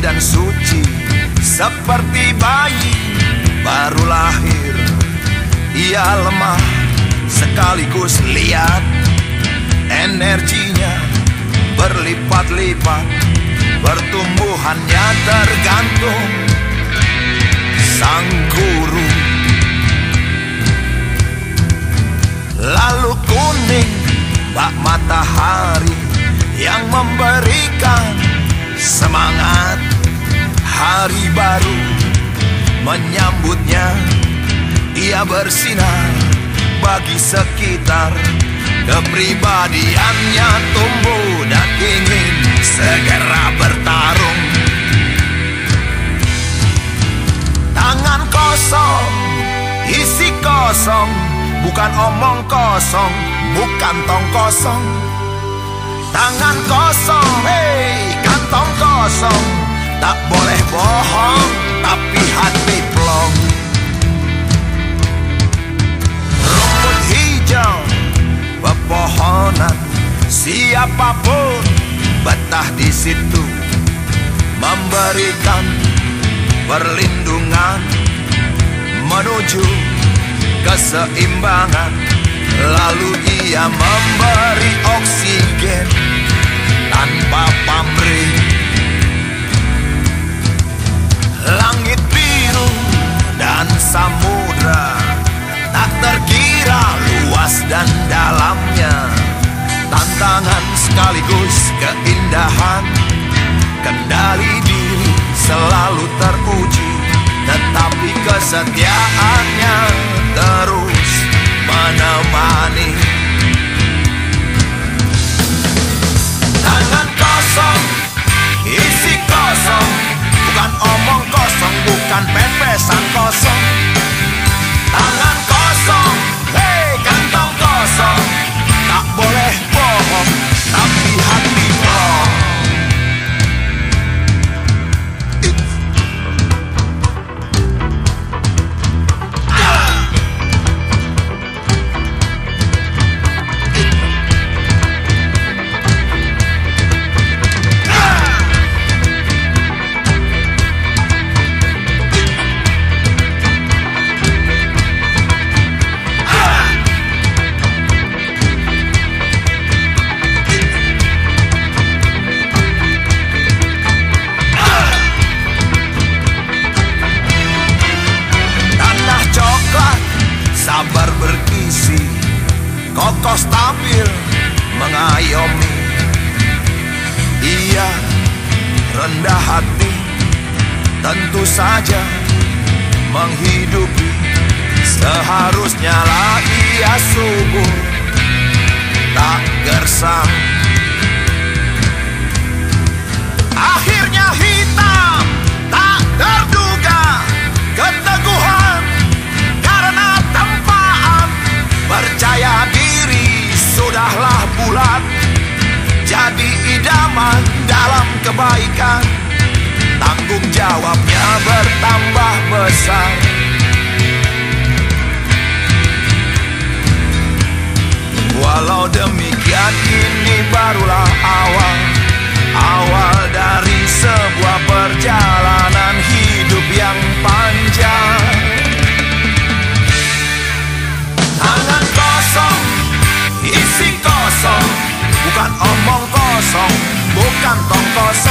Dan suci Seperti bayi baru lahir. Ia lemah sekaligus lihat Energinya berlipat-lipat Pertumbuhannya tergantung Sang guru. Lalu kuning bak matahari yang memberikan semangat hari baru menyambutnya. Ia bersinar bagi sekitar. Kepribadiannya tumbuh dan ingin segera bertarung. Tangan kosong isi kosong. Bukan omong kosong bukan tong kosong. Tangan kosong, hei kantong kosong Tak boleh bohong, tapi hati plong. Rumput hijau, pepohonan Siapa pun betah di situ. Memberikan perlindungan Menuju keseimbangan. Lalu ia memberi oksigen tanpa pamrih dan dalamnya. Tantangan sekaligus keindahan. Kendali diri selalu teruji Tetapi kesetiaannya terus menemani Ia rendah hati tentu saja menghidupi. Seharusnya lah ia subur tak gersang. Akhirnya hitam besar. Walau demikian ini barulah awal. Awal dari sebuah perjalanan hidup yang panjang. Tangan kosong isi kosong. Bukan omong kosong Bukan tong kosong